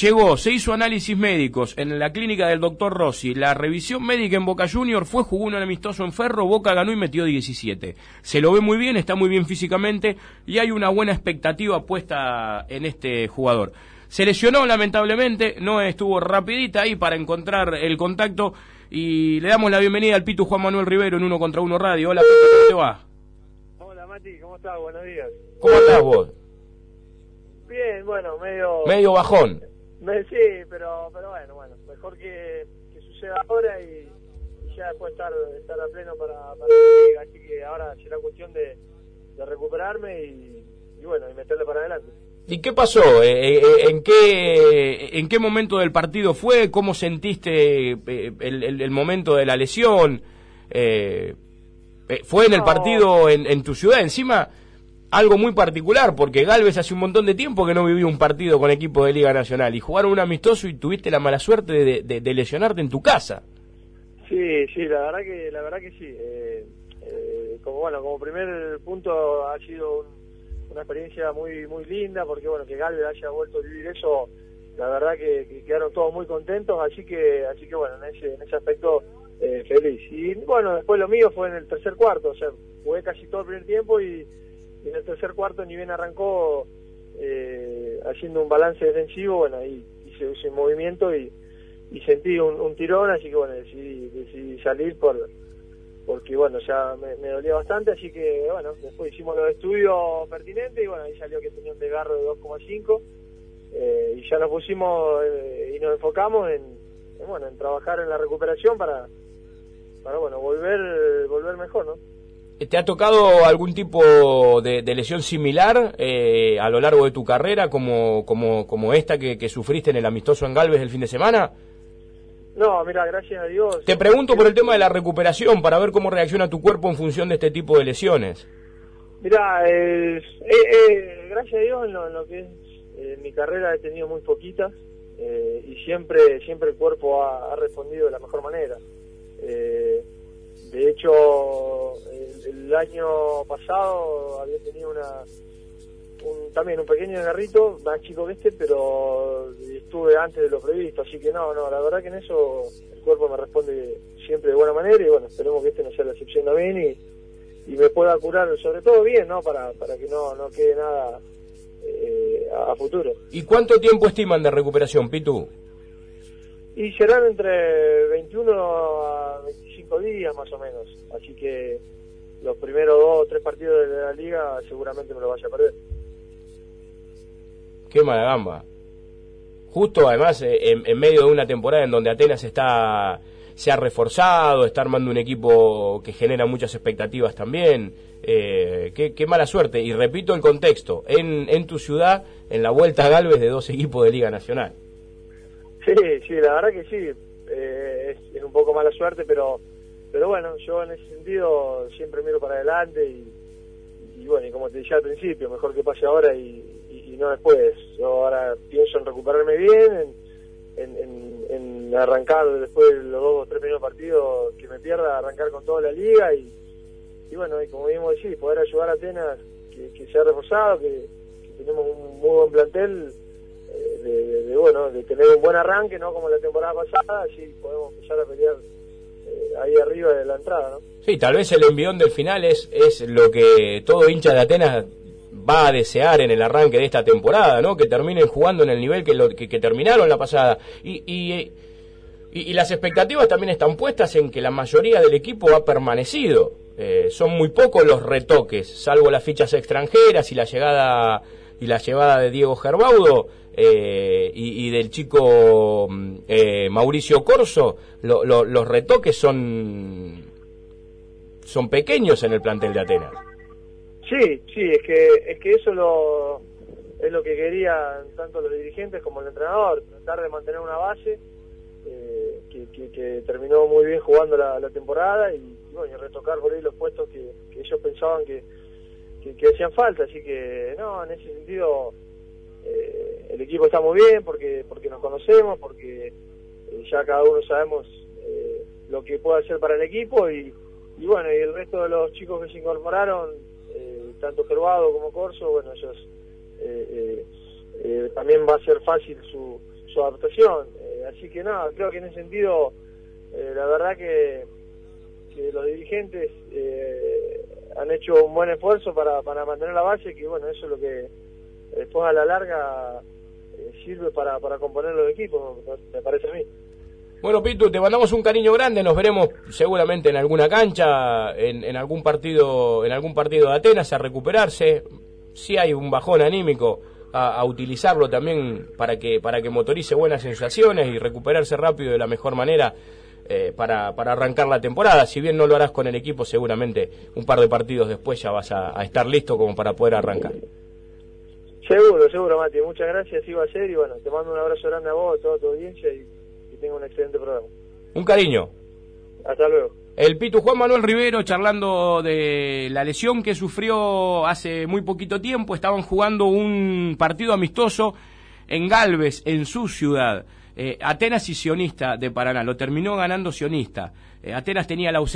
Llegó, se hizo análisis médicos en la clínica del doctor Rossi. La revisión médica en Boca Junior fue, jugó un amistoso en Ferro, Boca ganó y metió 17. Se lo ve muy bien, está muy bien físicamente y hay una buena expectativa puesta en este jugador. Se lesionó lamentablemente, no estuvo rapidita ahí para encontrar el contacto y le damos la bienvenida al Pitu Juan Manuel Rivero en Uno contra Uno Radio. Hola, Pitu, ¿cómo te va? Hola, Mati, ¿cómo estás? Buenos días. ¿Cómo estás vos? Bien, bueno, medio... Medio bajón. Me, sí, pero, pero bueno, bueno, mejor que, que suceda ahora y, y ya después estar, estar a pleno para, para la. Así que ahora será cuestión de, de recuperarme y, y bueno, y meterle para adelante. ¿Y qué pasó? Eh, eh, ¿En qué, ¿En qué momento del partido fue? ¿Cómo sentiste eh, el, el, el momento de la lesión? Eh, eh, ¿Fue en el partido en, en tu ciudad? Encima, algo muy particular, porque Galvez hace un montón de tiempo que no vivía un partido con equipo de Liga Nacional y jugaron un amistoso y tuviste la mala suerte de lesionarte en tu casa. Sí, sí, la verdad que, la verdad que sí. Eh, eh, como bueno, como primer punto ha sido un- una experiencia muy, muy linda porque bueno, que Galvez haya vuelto a vivir eso, la verdad que, que quedaron todos muy contentos, así que, así que bueno, en ese, en ese aspecto eh, feliz. Y bueno, después lo mío fue en el tercer cuarto, o sea, jugué casi todo el primer tiempo y, en el tercer cuarto ni bien arrancó eh, haciendo un balance defensivo, bueno, ahí hice ese movimiento y, sentí un, tirón, así que bueno, decidí, decidí salir por porque bueno, ya me, me dolía bastante, así que bueno, después hicimos los estudios pertinentes y bueno, ahí salió que tenía un desgarro de 2,5 eh, y ya nos pusimos eh, y nos enfocamos en, en, bueno, en trabajar en la recuperación para, para bueno, volver, volver mejor, ¿no? ¿Te ha tocado algún tipo de, de lesión similar eh, a lo largo de tu carrera, como, como, como esta que, que sufriste en el amistoso en Galvez el fin de semana? No, mira, gracias a Dios. Te pregunto por el tema de la recuperación, para ver cómo reacciona tu cuerpo en función de este tipo de lesiones. Mira, eh, eh, eh, gracias a Dios en lo, en lo que es eh, mi carrera he tenido muy poquitas eh, y siempre siempre el cuerpo ha, ha respondido de la mejor manera. Eh, de hecho, el, año pasado había tenido una un, también un pequeño desgarrito, más chico que este, pero estuve antes de lo previsto, así que no, no, la verdad que en eso el cuerpo me responde siempre de buena manera y bueno, esperemos que este no sea la excepción también y, y me pueda curar sobre todo bien, ¿no? Para, para que no, no quede nada eh, a, a futuro. ¿Y cuánto tiempo estiman de recuperación, Pitu? Y serán entre 21 a 25 días más o menos, así que los primeros dos o tres partidos de la liga seguramente me lo vaya a perder. Qué mala gamba. Justo además eh, en, en medio de una temporada en donde Atenas está se ha reforzado, está armando un equipo que genera muchas expectativas también. Eh, qué, qué mala suerte. Y repito el contexto, en, en tu ciudad, en la vuelta a Galvez de dos equipos de Liga Nacional. Sí, sí, la verdad que sí. Eh, es, es un poco mala suerte, pero pero bueno, yo en ese sentido siempre miro para adelante y, bueno, y como te decía al principio, mejor que pase ahora y, no después. Yo ahora pienso en recuperarme bien, en, en, en- arrancar después de los dos o tres primeros partidos que me pierda, arrancar con toda la liga y, y bueno, y como mismo decís, poder ayudar a Atenas que, que se ha reforzado, que, tenemos un muy buen plantel, eh, de, de- de, bueno, de tener un buen arranque, ¿no? Como la temporada pasada, así podemos empezar a pelear ahí arriba de la entrada, ¿no? Sí, tal vez el envión del final es, es lo que todo hincha de Atenas va a desear en el arranque de esta temporada, ¿no? Que terminen jugando en el nivel que, lo, que, terminaron la pasada. Y, y, y- y las expectativas también están puestas en que la mayoría del equipo ha permanecido. Eh, son muy pocos los retoques, salvo las fichas extranjeras y la llegada y la llevada de Diego Gerbaudo eh, y, del chico mm, eh, Mauricio Corso. Lo- lo- los retoques son son pequeños en el plantel de Atenas. Sí, sí, es que es que eso lo es lo que querían tanto los dirigentes como el entrenador, tratar de mantener una base eh, que, que- terminó muy bien jugando la, temporada y, bueno, y retocar por ahí los puestos que ellos pensaban que, que, que hacían falta, así que no, en ese sentido eh, el equipo está muy bien porque porque nos conocemos, porque eh, ya cada uno sabemos eh, lo que puede hacer para el equipo y, y bueno, y el resto de los chicos que se incorporaron, tanto Gerbado como Corso, bueno, ellos también va a ser fácil su, su adaptación. Así que nada, creo que en ese sentido, la verdad que, que los dirigentes han hecho un buen esfuerzo para, para mantener la base, que bueno, eso es lo que después a la larga sirve para, para componer los equipos, me parece a mí. Bueno, Pitu, te mandamos un cariño grande, nos veremos seguramente en alguna cancha, en, en algún partido, en algún partido de Atenas a recuperarse. Si hay un bajón anímico, a, utilizarlo también para que, para que motorice buenas sensaciones y recuperarse rápido de la mejor manera eh, para, para arrancar la temporada. Si bien no lo harás con el equipo, seguramente un par de partidos después ya vas a, estar listo como para poder arrancar. Seguro, seguro, Mati. Muchas gracias, iba a ser. Y bueno, te mando un abrazo grande a vos, a toda tu audiencia y, y tenga un excelente programa. Un cariño. Hasta luego. El Pitu Juan Manuel Rivero charlando de la lesión que sufrió hace muy poquito tiempo. Estaban jugando un partido amistoso en Galvez, en su ciudad. Eh, Atenas y Sionista de Paraná. Lo terminó ganando Sionista. Eh, Atenas tenía la ausencia.